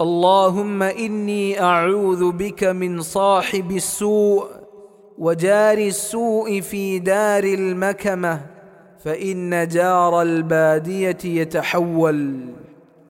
اللهم إني أعوذ بك من صاحب السوء وجار السوء في دار المكمة فإن جار البادية يتحول.